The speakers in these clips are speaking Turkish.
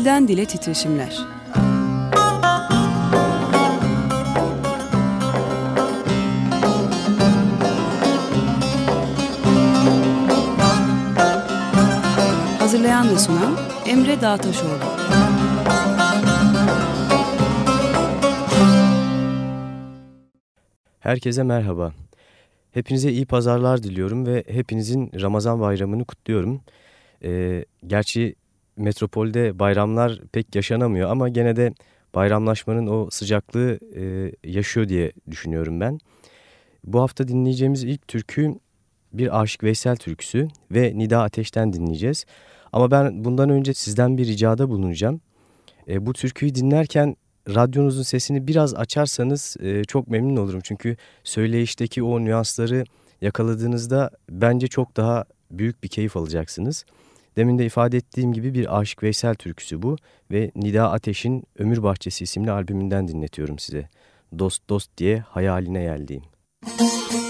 Dilden Dile Titreşimler Hazırlayan ve sunan Emre Dağtaşoğlu Herkese merhaba. Hepinize iyi pazarlar diliyorum ve hepinizin Ramazan bayramını kutluyorum. Ee, gerçi metropolde bayramlar pek yaşanamıyor ama gene de bayramlaşmanın o sıcaklığı e, yaşıyor diye düşünüyorum ben. Bu hafta dinleyeceğimiz ilk türkü bir Aşık Veysel türküsü ve Nida Ateş'ten dinleyeceğiz. Ama ben bundan önce sizden bir ricada bulunacağım. E, bu türküyü dinlerken radyonuzun sesini biraz açarsanız e, çok memnun olurum. Çünkü söyleyişteki o nüansları yakaladığınızda bence çok daha büyük bir keyif alacaksınız. Demin de ifade ettiğim gibi bir Aşık Veysel türküsü bu ve Nida Ateş'in Ömür Bahçesi isimli albümünden dinletiyorum size. Dost dost diye hayaline geldiğim. Müzik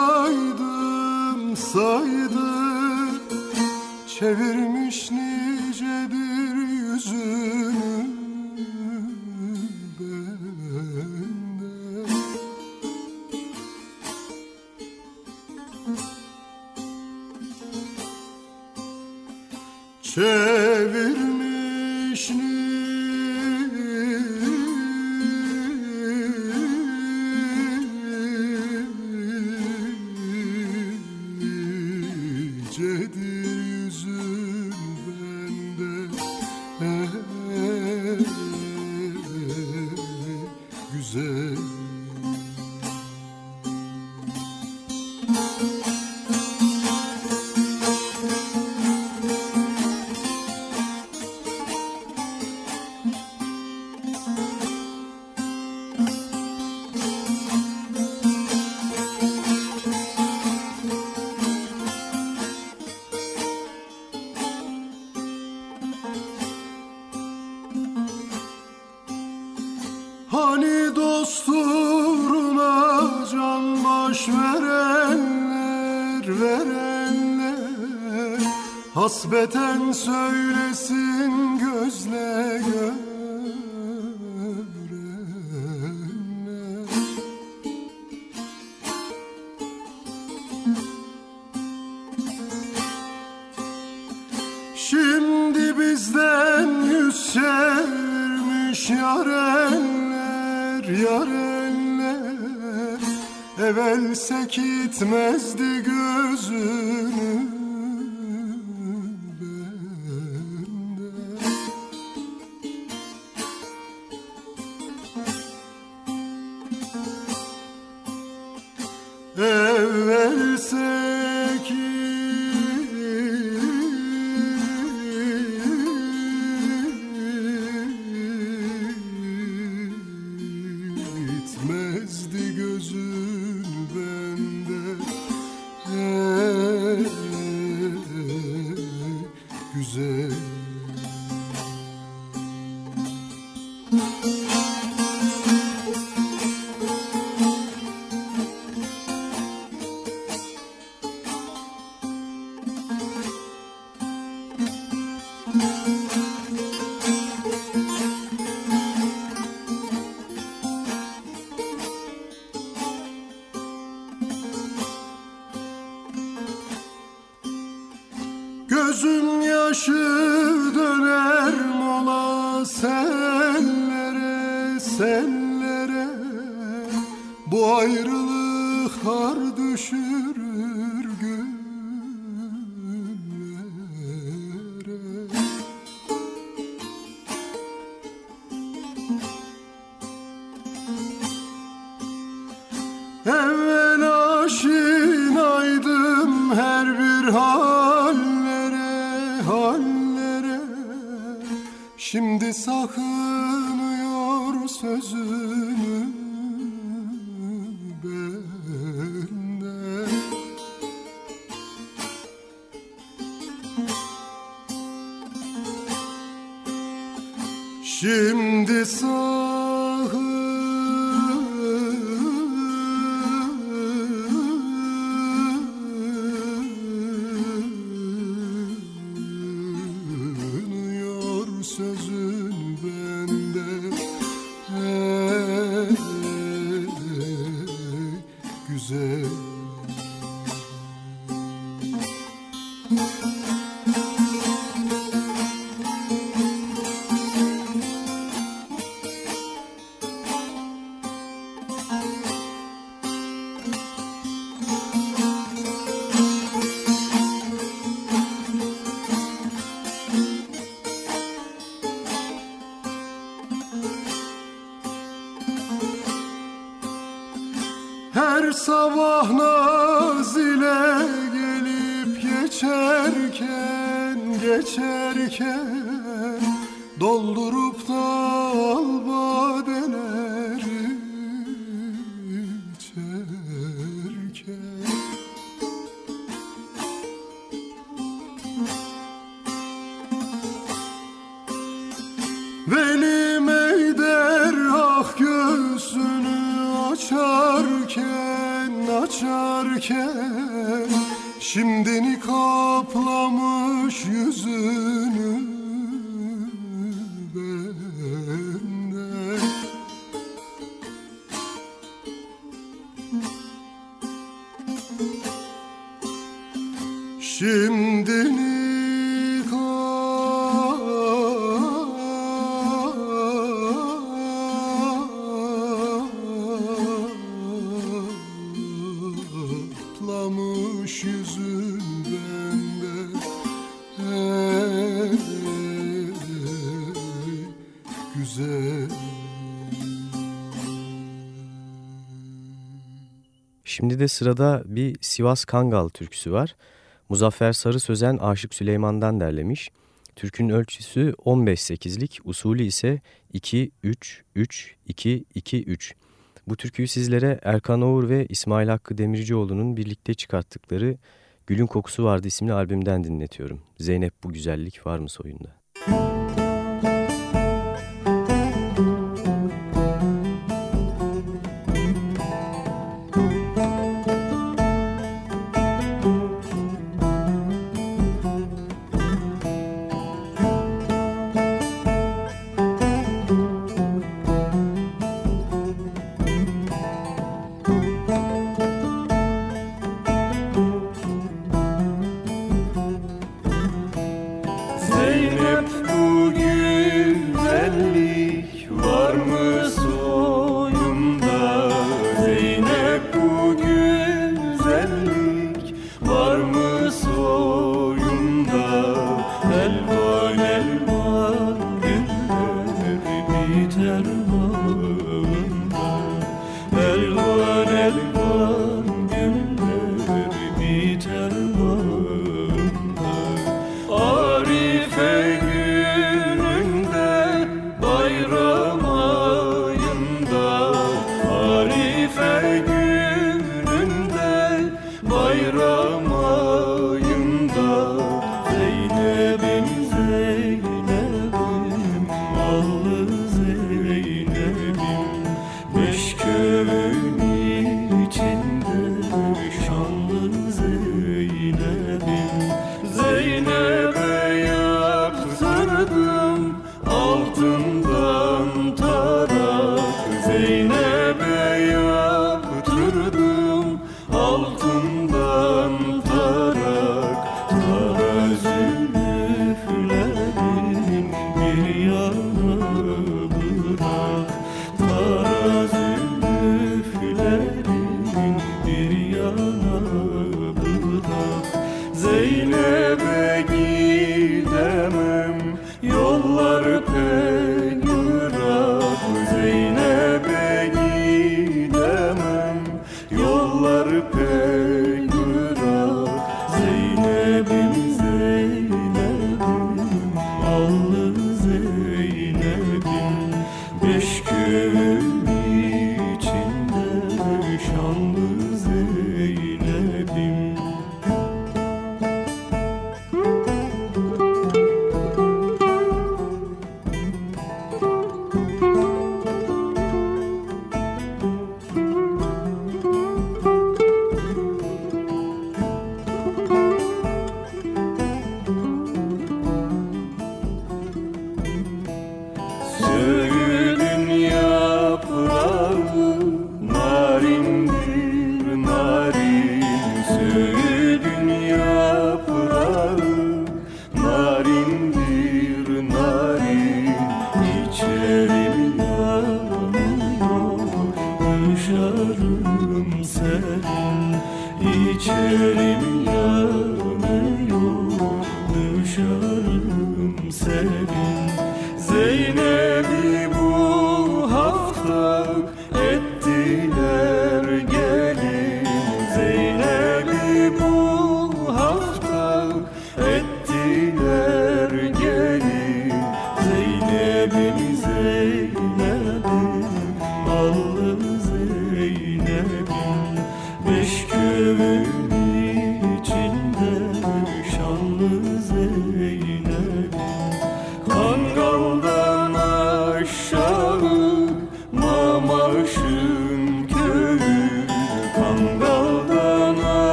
saydım Çevirmiş nicedir yüzünü bende Çevirmiş güzel Şimdi sağınıyor Şimdini de sırada bir Sivas Kangal türküsü var. Muzaffer Sarı Sözen Aşık Süleyman'dan derlemiş. Türkün ölçüsü 15-8'lik, usulü ise 2-3-3-2-2-3. Bu türküyü sizlere Erkan Oğur ve İsmail Hakkı Demircioğlu'nun birlikte çıkarttıkları Gülün Kokusu Vardı isimli albümden dinletiyorum. Zeynep bu güzellik var mı soyunda? elvan elvan. elvan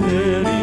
Bildiğiniz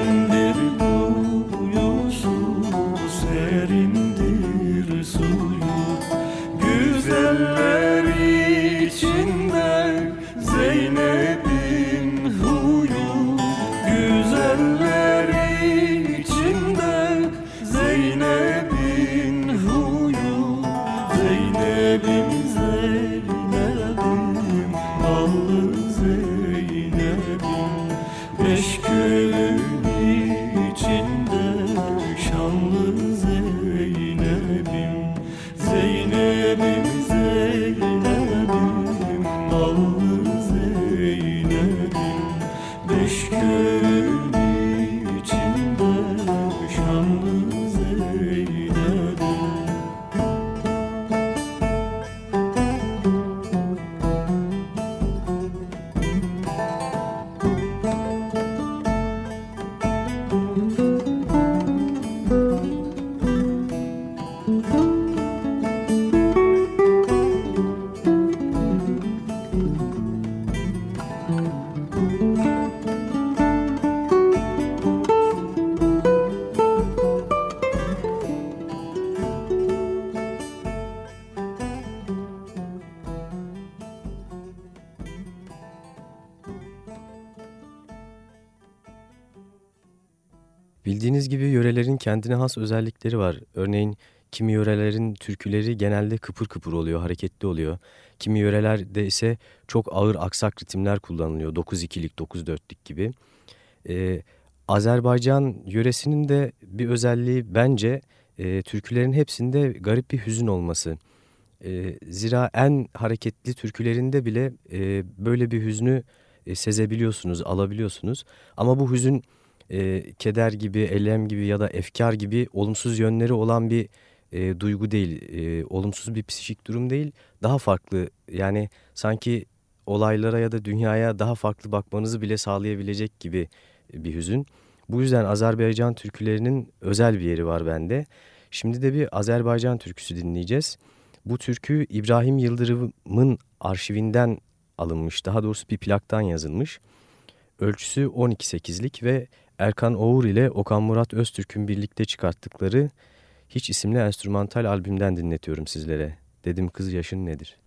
kendine has özellikleri var. Örneğin kimi yörelerin türküleri genelde kıpır kıpır oluyor, hareketli oluyor. Kimi yörelerde ise çok ağır aksak ritimler kullanılıyor. 9-2'lik, 9-4'lik gibi. Ee, Azerbaycan yöresinin de bir özelliği bence e, türkülerin hepsinde garip bir hüzün olması. E, zira en hareketli türkülerinde bile e, böyle bir hüznü e, sezebiliyorsunuz, alabiliyorsunuz. Ama bu hüzün e, keder gibi, elem gibi ya da efkar gibi olumsuz yönleri olan bir e, duygu değil, e, olumsuz bir psikik durum değil, daha farklı. Yani sanki olaylara ya da dünyaya daha farklı bakmanızı bile sağlayabilecek gibi bir hüzün. Bu yüzden Azerbaycan türkülerinin özel bir yeri var bende. Şimdi de bir Azerbaycan türküsü dinleyeceğiz. Bu türkü İbrahim Yıldırım'ın arşivinden alınmış, daha doğrusu bir plaktan yazılmış. Ölçüsü 12-8'lik ve Erkan Oğur ile Okan Murat Öztürk'ün birlikte çıkarttıkları Hiç isimli enstrümantal albümden dinletiyorum sizlere. Dedim kız yaşın nedir?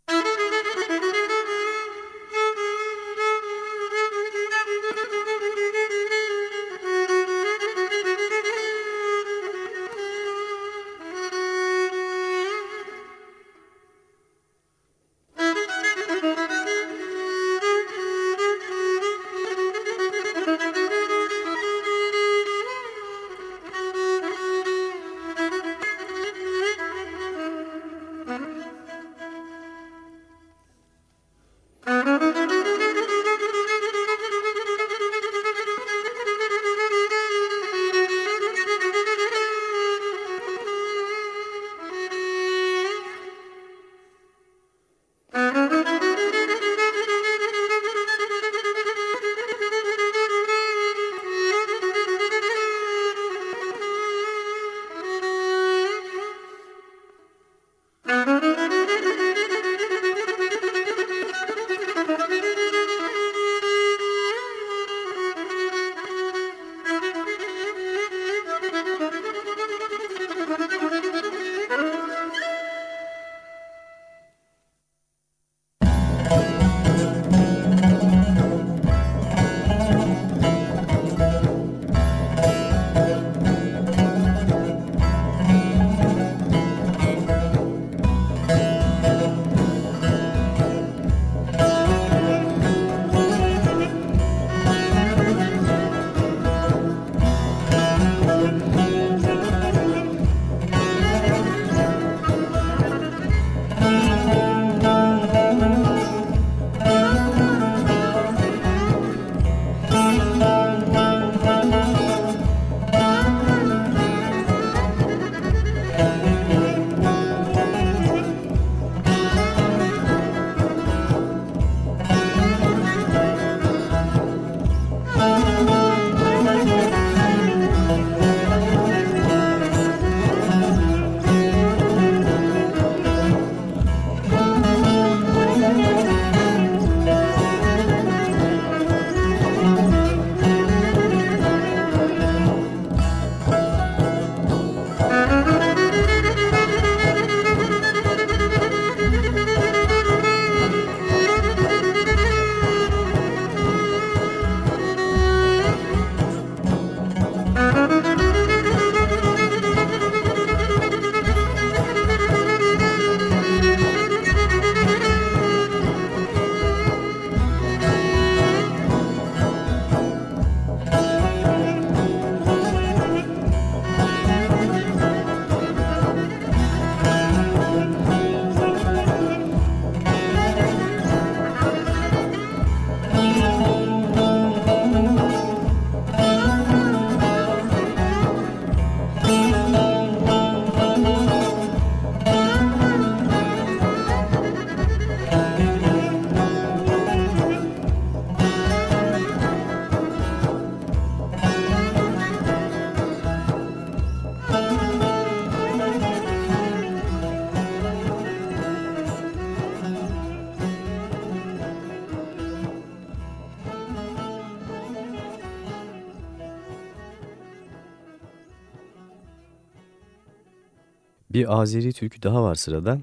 Azeri türkü daha var sırada.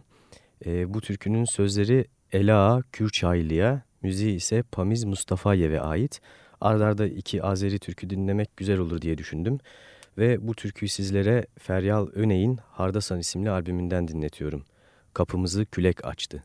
E, bu türkünün sözleri Ela Kürçaylı'ya, müziği ise Pamiz Mustafa'yev'e ait. Ardarda iki Azeri türkü dinlemek güzel olur diye düşündüm. Ve bu türküyü sizlere Feryal Öney'in Hardasan isimli albümünden dinletiyorum. Kapımızı külek açtı.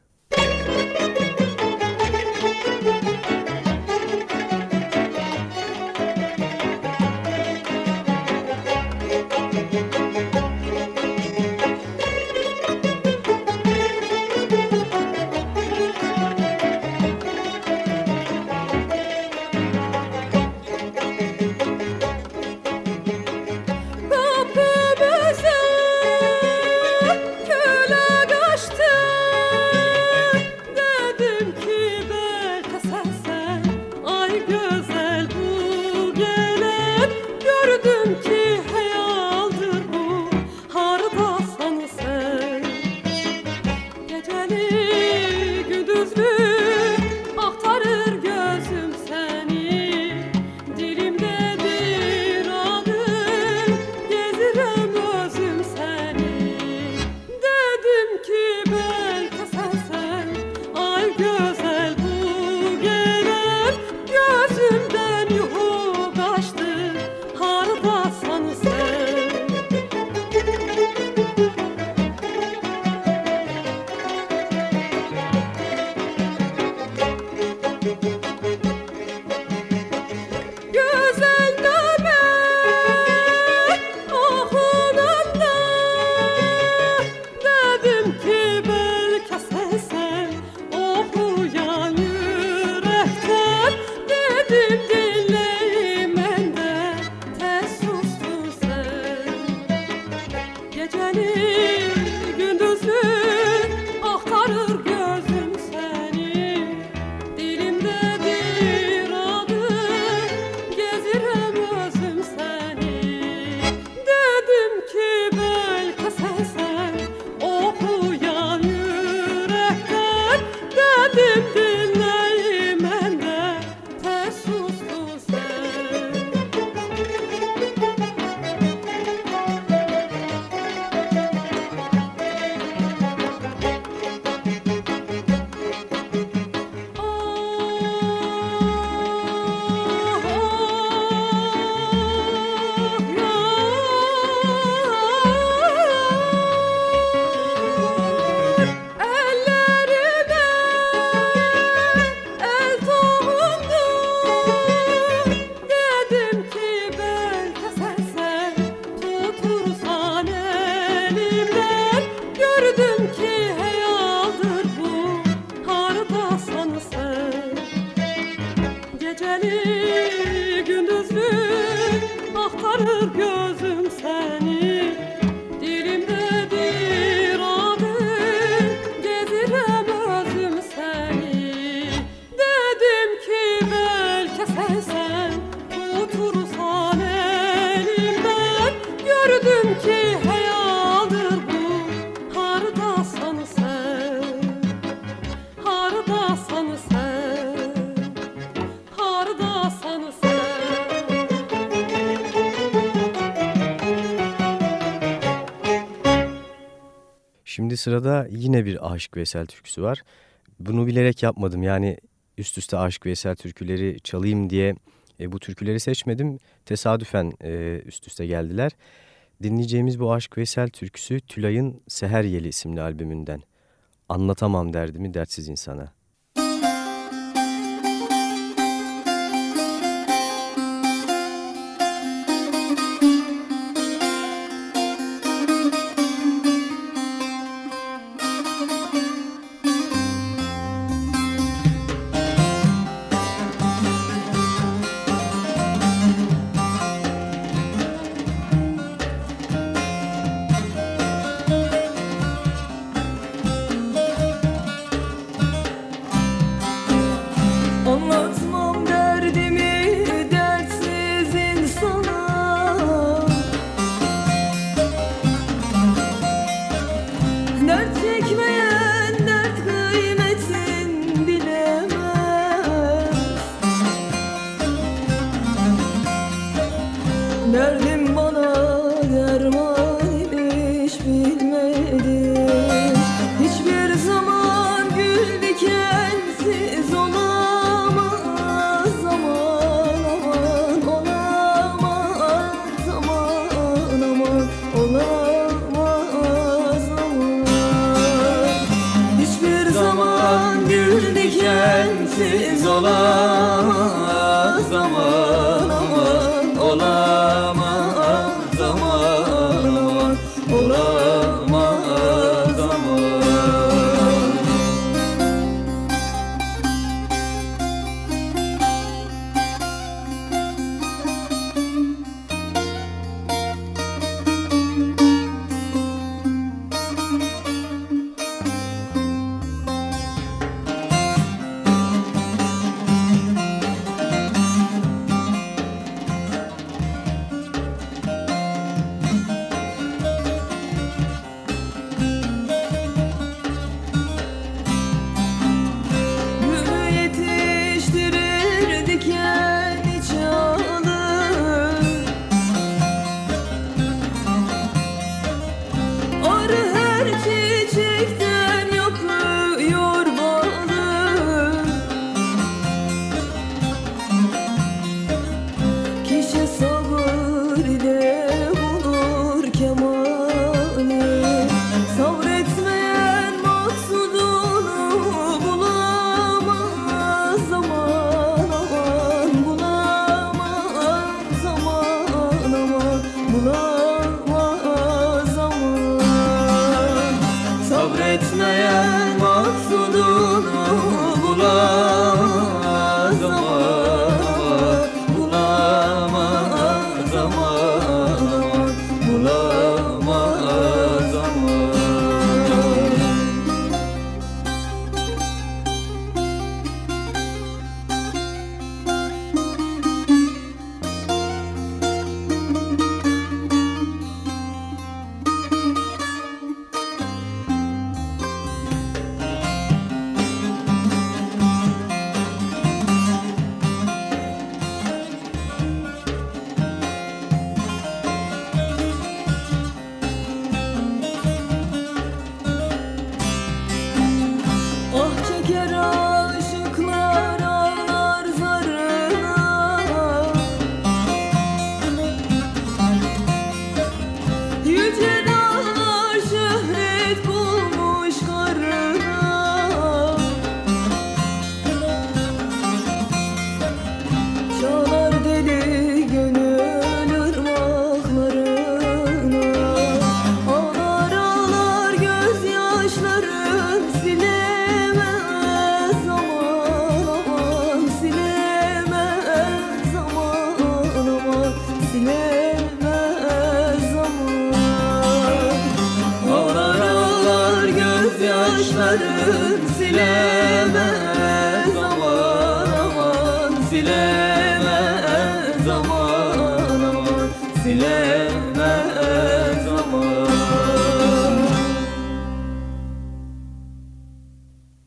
Sırada yine bir Aşık Veysel türküsü var. Bunu bilerek yapmadım. Yani üst üste Aşık Veysel türküleri çalayım diye e, bu türküleri seçmedim. Tesadüfen e, üst üste geldiler. Dinleyeceğimiz bu Aşık Veysel türküsü Tülay'ın Seher Yeli isimli albümünden. Anlatamam derdimi dertsiz insana.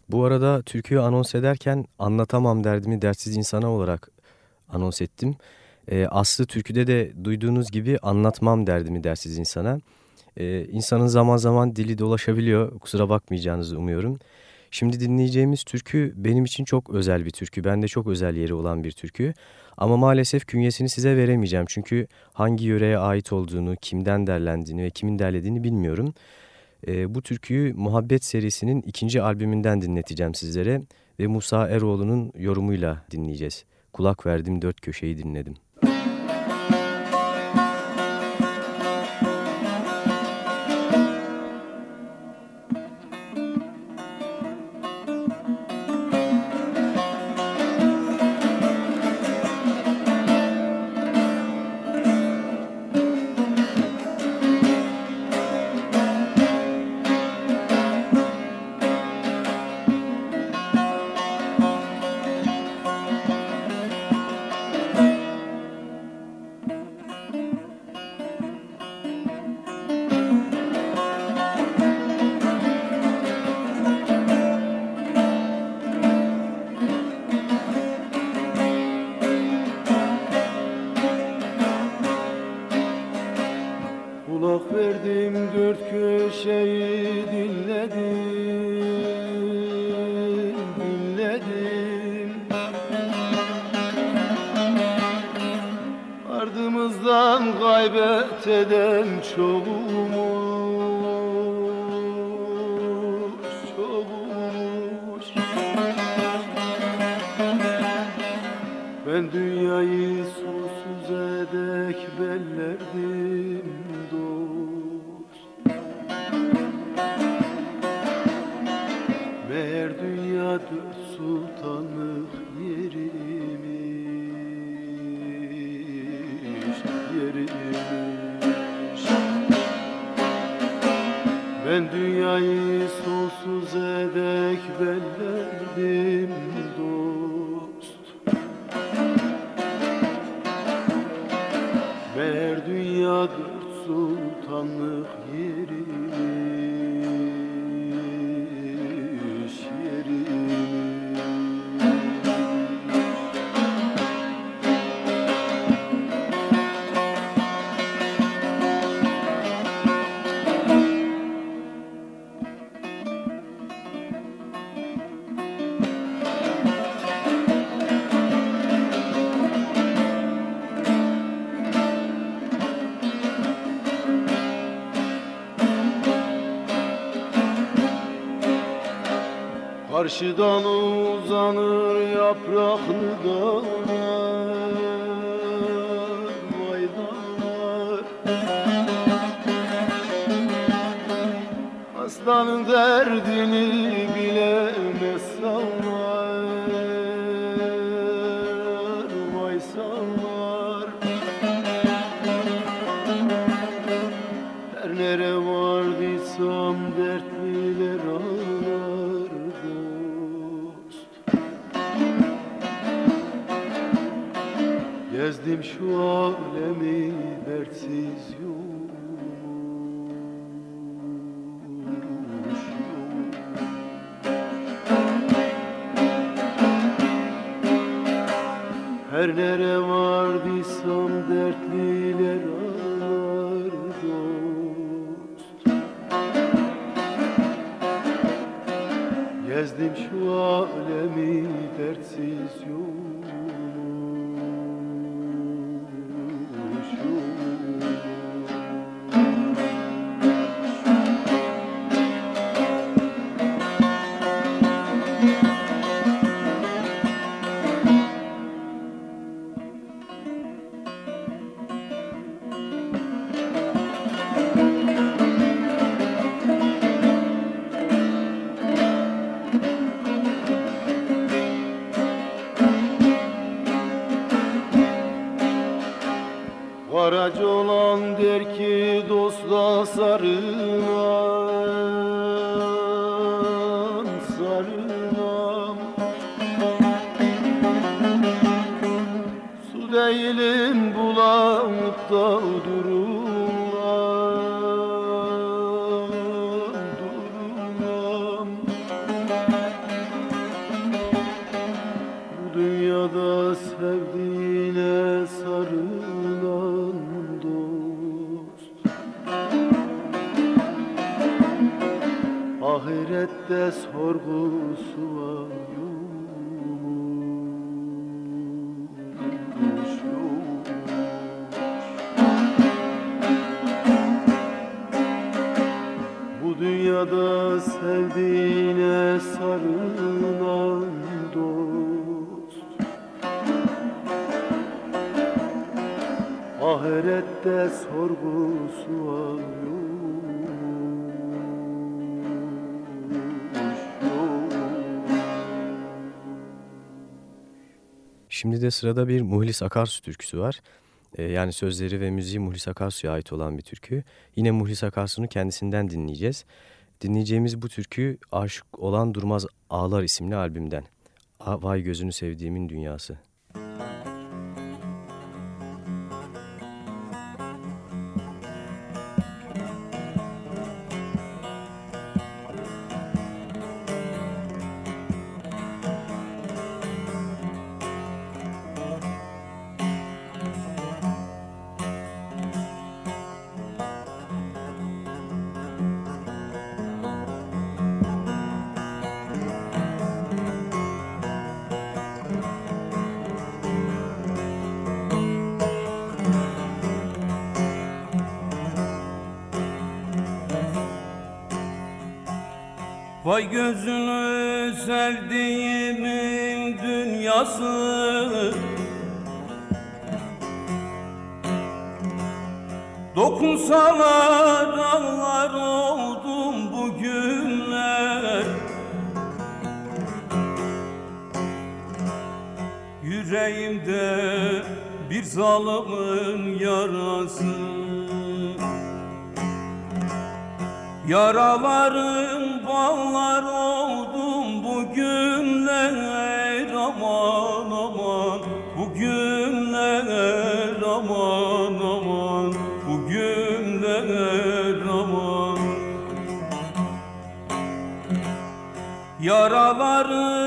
Bu arada türküyü anons ederken anlatamam derdimi dertsiz insana olarak anons ettim. Ee, aslı türküde de duyduğunuz gibi anlatmam derdimi dertsiz insana. Ee, insanın zaman zaman dili dolaşabiliyor kusura bakmayacağınızı umuyorum. Şimdi dinleyeceğimiz türkü benim için çok özel bir türkü. Bende çok özel yeri olan bir türkü. Ama maalesef künyesini size veremeyeceğim. Çünkü hangi yöreye ait olduğunu, kimden derlendiğini ve kimin derlediğini bilmiyorum. Ee, bu türküyü Muhabbet serisinin ikinci albümünden dinleteceğim sizlere. Ve Musa Eroğlu'nun yorumuyla dinleyeceğiz. Kulak verdim dört köşeyi dinledim. Gaybet eden çoğumuş dünyayı sonsuz edek belledim Karşıdan uzanır yapraklı dağlar Vay dağlar Aslanın derdini Ahirette sorgusu var yumuş yumuş Bu dünyada sevdiğine sarılan dost. Ahirette sorgusu var Şimdi de sırada bir Muhlis Akarsu türküsü var. Ee, yani sözleri ve müziği Muhlis Akarsu'ya ait olan bir türkü. Yine Muhlis Akarsu'nu kendisinden dinleyeceğiz. Dinleyeceğimiz bu türkü Aşık Olan Durmaz Ağlar isimli albümden. Vay Gözünü Sevdiğimin Dünyası. Vay gözünü sevdiğimin dünyası. Dokunsalar ağlar oldum bugünler Yüreğimde bir zalimin yarası. Yaralarım bağlar oldum bugünler aman aman. Bugünler aman aman. Bugünler aman. Yaralarım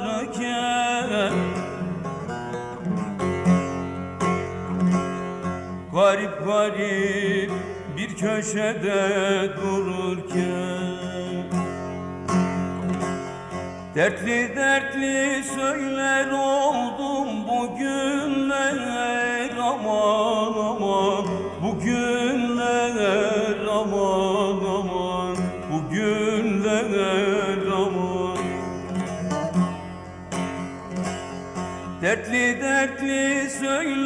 varken Garip garip bir köşede dururken Dertli dertli söyler oldum bugünler Dertli dertli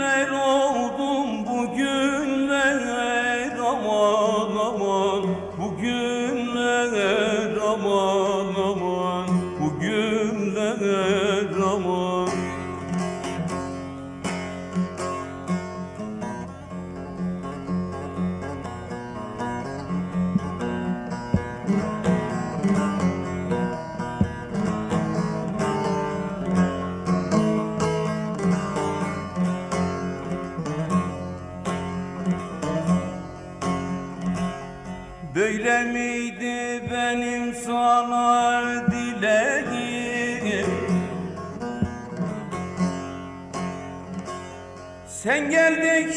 Sen geldin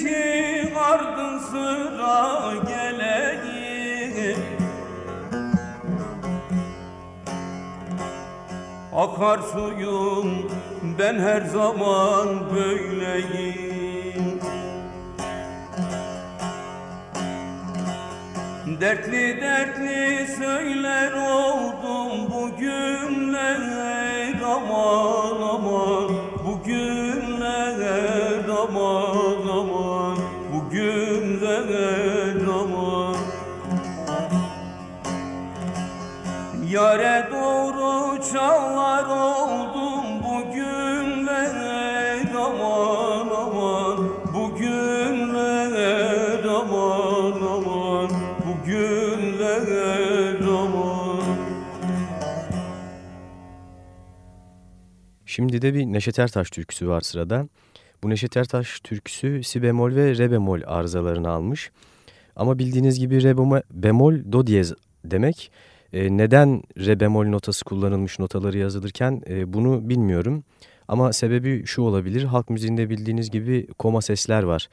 ardın sıra geleyim. Akar suyum ben her zaman böyleyim. Dertli dertli söyler oldum bugünler aman Yare doğru çağlar oldum bugünler aman aman Bugünler aman aman Bugünler aman Şimdi de bir Neşet Ertaş türküsü var sırada. Bu Neşet Ertaş türküsü si bemol ve re bemol arızalarını almış. Ama bildiğiniz gibi re bemol do diyez demek. E, neden re bemol notası kullanılmış notaları yazılırken e, bunu bilmiyorum. Ama sebebi şu olabilir. Halk müziğinde bildiğiniz gibi koma sesler var.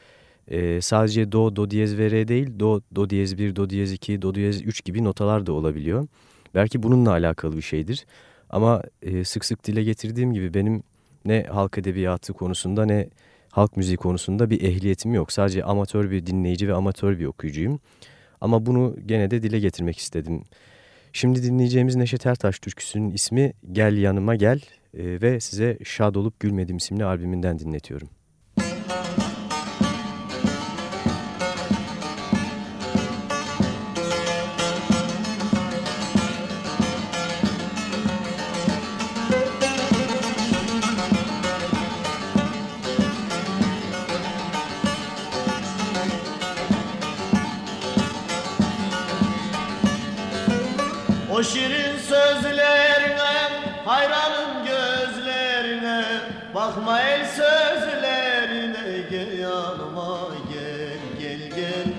E, sadece do, do diyez ve re değil, do, do diyez 1, do diyez 2, do diyez 3 gibi notalar da olabiliyor. Belki bununla alakalı bir şeydir. Ama e, sık sık dile getirdiğim gibi benim ne halk edebiyatı konusunda ne halk müziği konusunda bir ehliyetim yok. Sadece amatör bir dinleyici ve amatör bir okuyucuyum. Ama bunu gene de dile getirmek istedim. Şimdi dinleyeceğimiz Neşet Ertaş türküsünün ismi Gel Yanıma Gel e, ve size Şad Olup Gülmedim isimli albümünden dinletiyorum. Bakma el sözlerine gel yanıma gel gel gel.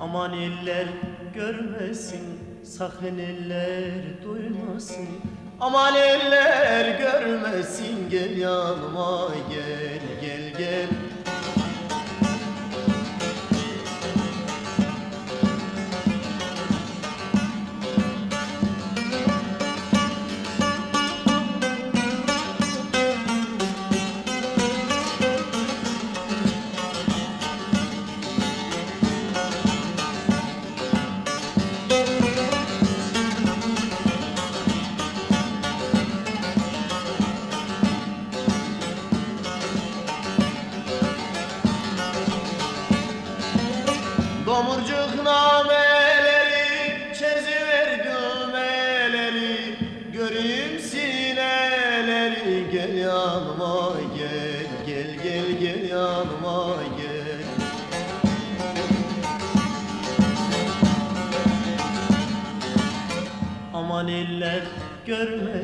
Aman eller görmesin sakın eller duymasın. Aman eller görmesin gel yanıma gel gel gel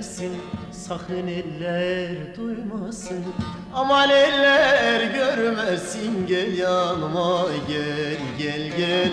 görmesin Sakın eller duymasın. Aman eller görmesin Gel yanıma gel gel gel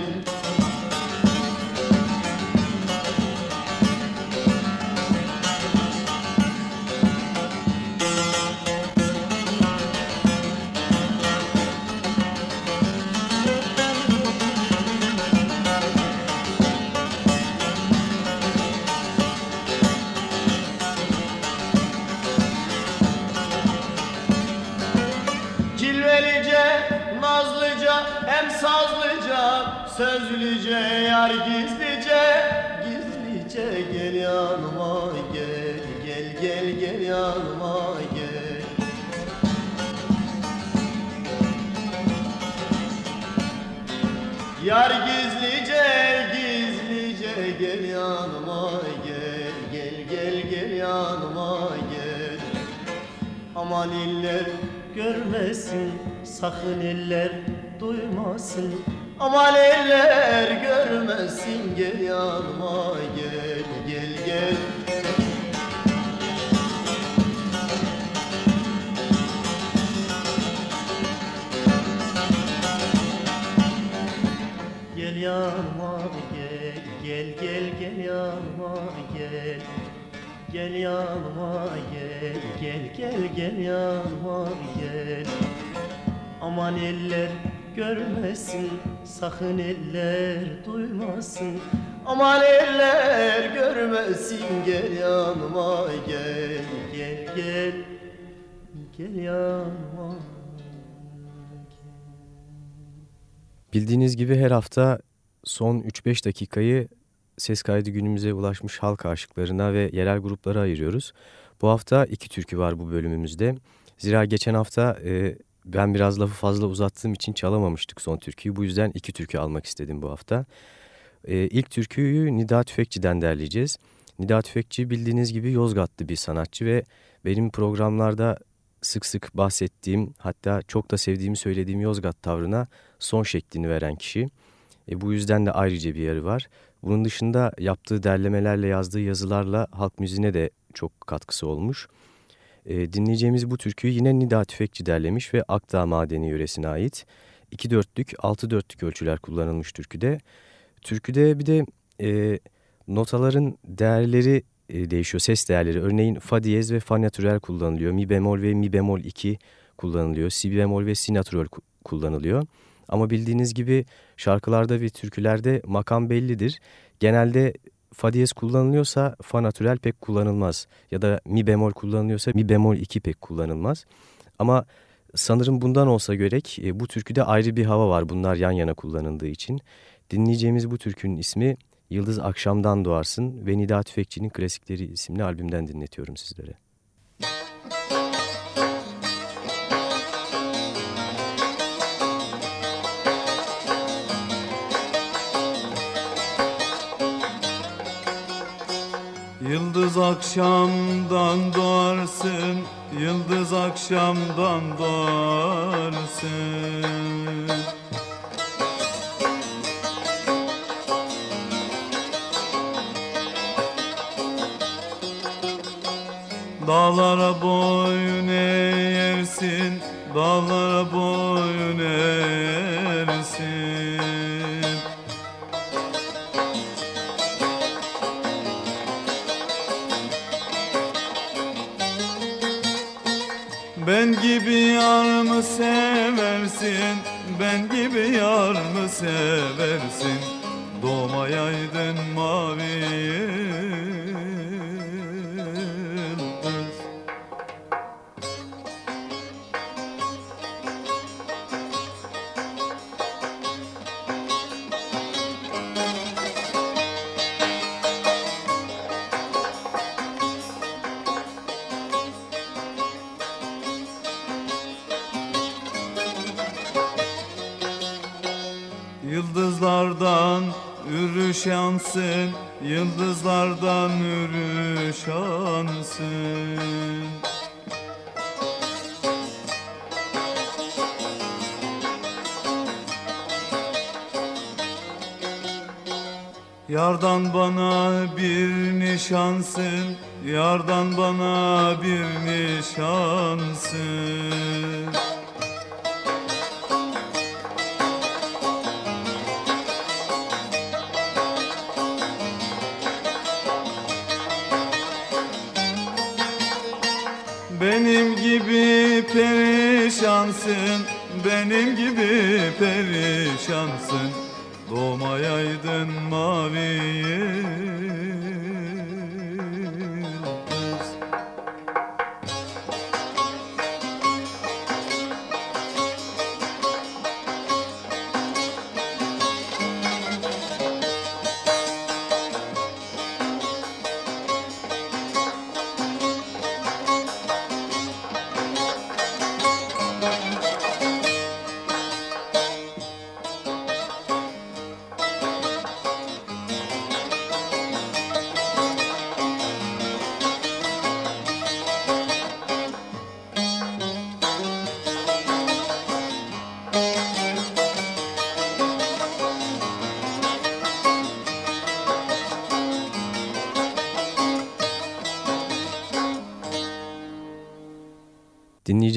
Aman iller görmesin Sakın eller duymasın. Aman eller görmesin Gel yanıma gel Gel yanıma gel Gel gel gel yanıma gel. Aman eller görmesin Sakın eller duymasın. Aman eller görmesin Gel yanıma gel Gel gel. Gel yanıma Bildiğiniz gibi her hafta son 3-5 dakikayı ses kaydı günümüze ulaşmış halk aşıklarına ve yerel gruplara ayırıyoruz. Bu hafta iki türkü var bu bölümümüzde. Zira geçen hafta e, ben biraz lafı fazla uzattığım için çalamamıştık son türküyü. Bu yüzden iki türkü almak istedim bu hafta. E, ilk türküyü Nida Tüfekçi'den derleyeceğiz. Nida Tüfekçi bildiğiniz gibi Yozgatlı bir sanatçı ve benim programlarda sık sık bahsettiğim hatta çok da sevdiğimi söylediğim Yozgat tavrına son şeklini veren kişi. E, bu yüzden de ayrıca bir yeri var. Bunun dışında yaptığı derlemelerle yazdığı yazılarla halk müziğine de çok katkısı olmuş. E, dinleyeceğimiz bu türküyü yine Nida Tüfekçi derlemiş ve Akdağ Madeni yöresine ait. 2 dörtlük, 6 dörtlük ölçüler kullanılmış türküde. Türküde bir de e, notaların değerleri e, değişiyor, ses değerleri. Örneğin fa diyez ve fa natürel kullanılıyor. Mi bemol ve mi bemol 2 kullanılıyor. Si bemol ve si natürel kullanılıyor. Ama bildiğiniz gibi şarkılarda ve türkülerde makam bellidir. Genelde fa diyez kullanılıyorsa fa natürel pek kullanılmaz. Ya da mi bemol kullanılıyorsa mi bemol 2 pek kullanılmaz. Ama sanırım bundan olsa gerek e, bu türküde ayrı bir hava var bunlar yan yana kullanıldığı için. Dinleyeceğimiz bu türkünün ismi Yıldız Akşamdan Doğarsın ve Nida Tüfekçi'nin Klasikleri isimli albümden dinletiyorum sizlere. Akşamdan doğarsın, yıldız akşamdan doğarsın. Şansın Yıldızlardan ürü şansın. Yardan bana bir nişansın Yardan bana bir nişansın Benim gibi perişansın Benim gibi perişansın. Doğmayaydın mavi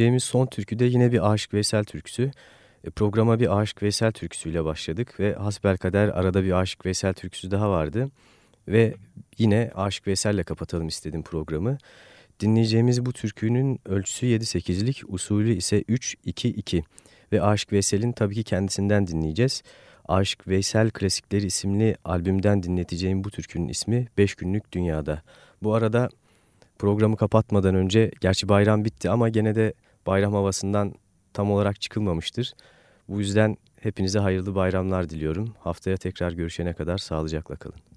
Dinleyeceğimiz son türkü de yine bir Aşık Veysel türküsü. E, programa bir Aşık Veysel türküsüyle başladık ve hasbelkader arada bir Aşık Veysel türküsü daha vardı. Ve yine Aşık Veysel'le kapatalım istedim programı. Dinleyeceğimiz bu türkünün ölçüsü 7-8'lik, usulü ise 3-2-2 ve Aşık Veysel'in tabii ki kendisinden dinleyeceğiz. Aşık Veysel Klasikleri isimli albümden dinleteceğim bu türkünün ismi 5 Günlük Dünyada. Bu arada programı kapatmadan önce gerçi bayram bitti ama gene de bayram havasından tam olarak çıkılmamıştır. Bu yüzden hepinize hayırlı bayramlar diliyorum. Haftaya tekrar görüşene kadar sağlıcakla kalın.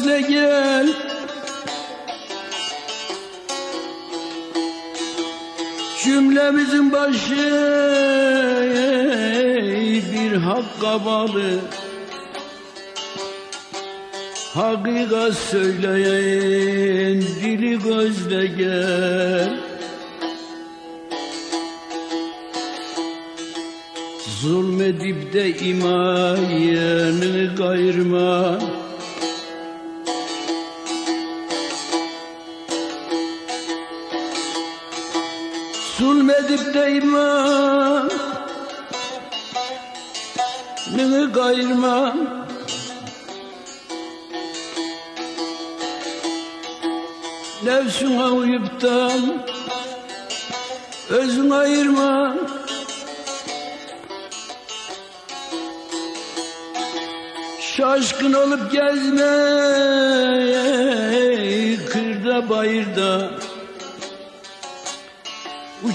Gözle gel. Cümlemizin başı bir hakka bağlı Hakikat söyleyen dili gözle gel. Zulmedip de imanını kayırma De imanını kayırma Nefsine uyup da özün ayırma Şaşkın olup gezme kırda bayırda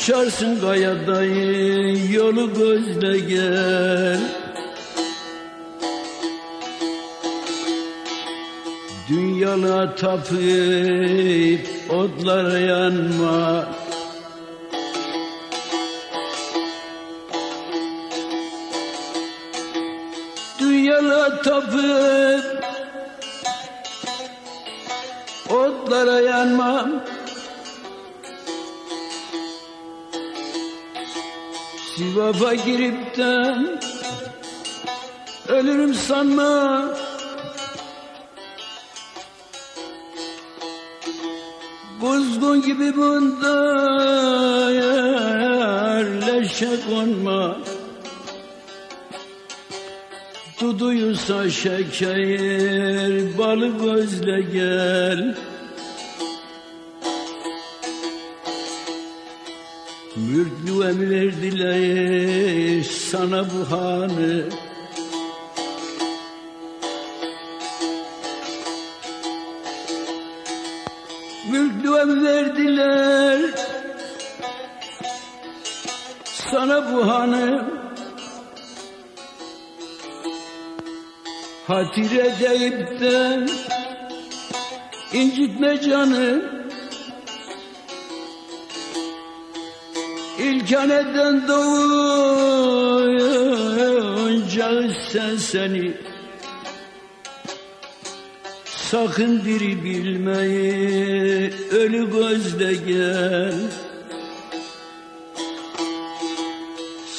Uçarsın kaya dayı yolu gözle gel. Dünyana tapıp odlara yanma. Sivaf'a girip de ölürüm sanma. Kuzgun gibi bunda yerleşe konma Duduysa şeker balı gözle gel Mülklü verdiler sana bu hanı. Mülklü verdiler sana bu hanı. Hatire deyip de incitme canım İlk aneden doğunca sen seni Sakın diri bilmeyi ölü gözle gel.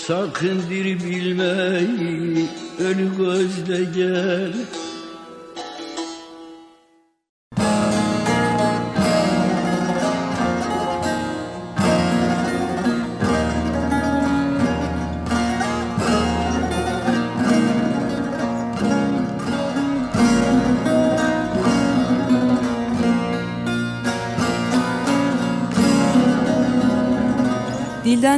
Sakın diri bilmeyi ölü gözle gel